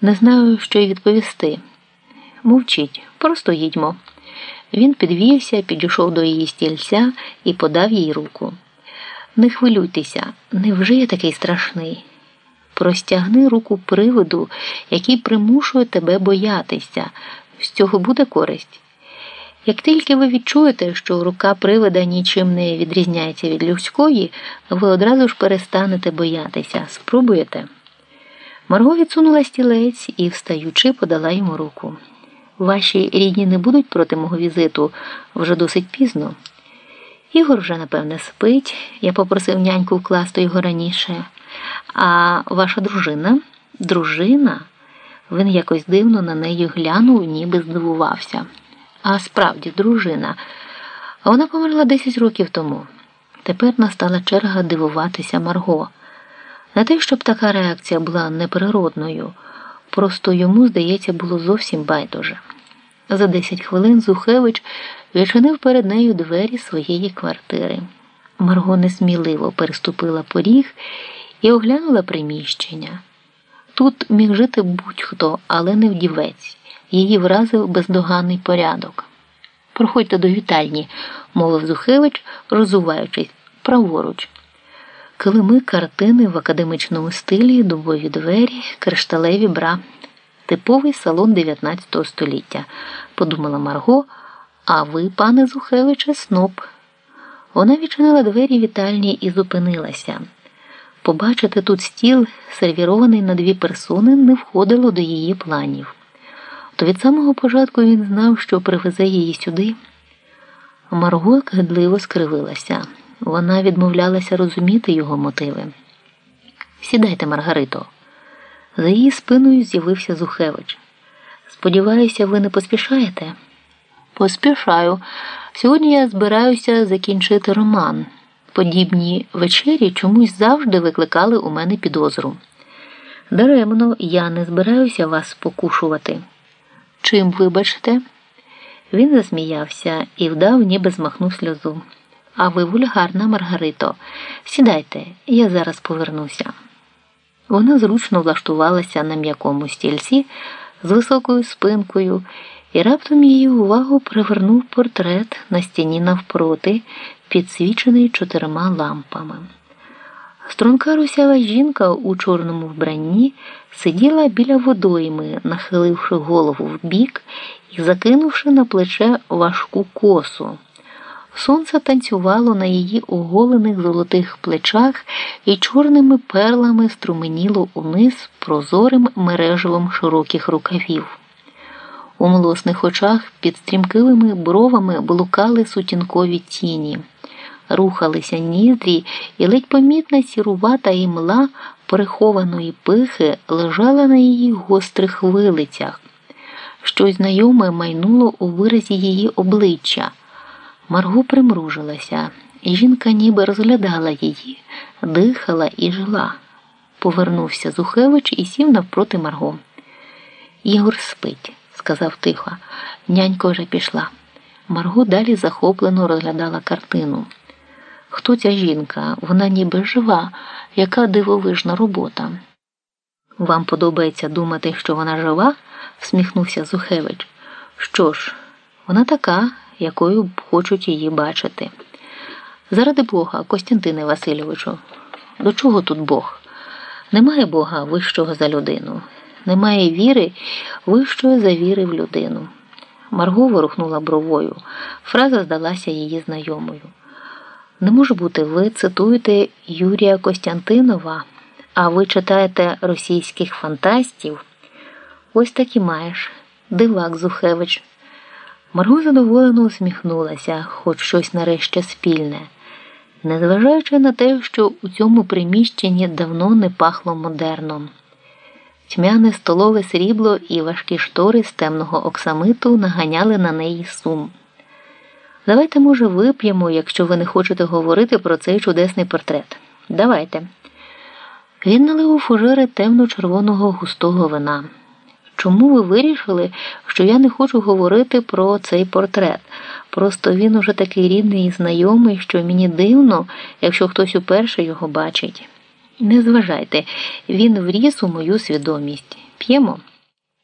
Не знаю, що й відповісти. Мовчіть, просто їдьмо. Він підвівся, підійшов до її стільця і подав їй руку. Не хвилюйтеся, невже я такий страшний? Простягни руку приводу, який примушує тебе боятися, з цього буде користь. Як тільки ви відчуєте, що рука привида нічим не відрізняється від людської, ви одразу ж перестанете боятися. Спробуєте. Марго відсунула стілець і, встаючи, подала йому руку. Ваші рідні не будуть проти мого візиту вже досить пізно. Ігор вже, напевне, спить. Я попросив няньку вкласти його раніше. А ваша дружина? Дружина? Він якось дивно на неї глянув, ніби здивувався. А справді, дружина. Вона померла 10 років тому. Тепер настала черга дивуватися Марго. Не те, щоб така реакція була неприродною, просто йому, здається, було зовсім байдуже. За 10 хвилин Зухевич відчинив перед нею двері своєї квартири. Марго несміливо переступила поріг і оглянула приміщення. Тут міг жити будь-хто, але не вдівець. Її вразив бездоганний порядок. Проходьте до вітальні, мовив Зухевич, розуваючись праворуч. Килими картини в академичному стилі, дубові двері, кришталеві бра, типовий салон 19 століття, подумала Марго. А ви, пане Зухевиче, сноб. Вона відчинила двері вітальні і зупинилася. Побачити тут стіл, сервірований на дві персони, не входило до її планів. То від самого початку він знав, що привезе її сюди. Марго гидливо скривилася. Вона відмовлялася розуміти його мотиви. Сідайте, Маргарито. За її спиною з'явився Зухевич. Сподіваюся, ви не поспішаєте? Поспішаю. Сьогодні я збираюся закінчити роман. Подібні вечері чомусь завжди викликали у мене підозру. Даремно я не збираюся вас покушувати. Чим вибачте? Він засміявся і вдав, ніби змахнув сльозу. А ви вульгарна, Маргарито. Сідайте, я зараз повернуся. Вона зручно влаштувалася на м'якому стільці з високою спинкою, і раптом її увагу привернув портрет на стіні навпроти, підсвічений чотирма лампами. Струнка русяла жінка у чорному вбранні сиділа біля водойми, нахиливши голову вбік і закинувши на плече важку косу. Сонце танцювало на її оголених золотих плечах і чорними перлами струменіло униз прозорим мережевом широких рукавів. У млосних очах під стрімкими бровами блукали сутінкові тіні, рухалися ніздрі, і ледь помітна сірувата імла прихованої пихи лежала на її гострих вилицях. Щось знайоме майнуло у виразі її обличчя. Марго примружилася, і жінка ніби розглядала її, дихала і жила. Повернувся Зухевич і сів навпроти Марго. Ігор спить, сказав тихо. Нянька вже пішла. Марго далі захоплено розглядала картину. Хто ця жінка? Вона ніби жива, яка дивовижна робота. Вам подобається думати, що вона жива? всміхнувся Зухевич. Що ж, вона така якою б хочуть її бачити. Заради Бога, Костянтине Васильовичу, до чого тут Бог? Немає Бога вищого за людину, немає віри вищої за віри в людину. Марго ворухнула бровою. Фраза здалася її знайомою. Не може бути, ви цитуєте Юрія Костянтинова, а ви читаєте російських фантастів. Ось так і маєш, дивак Зухевич. Марго задоволено усміхнулася, хоч щось нарешті спільне, незважаючи на те, що у цьому приміщенні давно не пахло модерном. Тьмяне столове срібло і важкі штори з темного оксамиту наганяли на неї сум. Давайте, може, вип'ємо, якщо ви не хочете говорити про цей чудесний портрет. Давайте. Він налив у фужери темно-червоного густого вина. Чому ви вирішили, що я не хочу говорити про цей портрет? Просто він уже такий рідний і знайомий, що мені дивно, якщо хтось уперше його бачить. Не зважайте, він вріс у мою свідомість. П'ємо.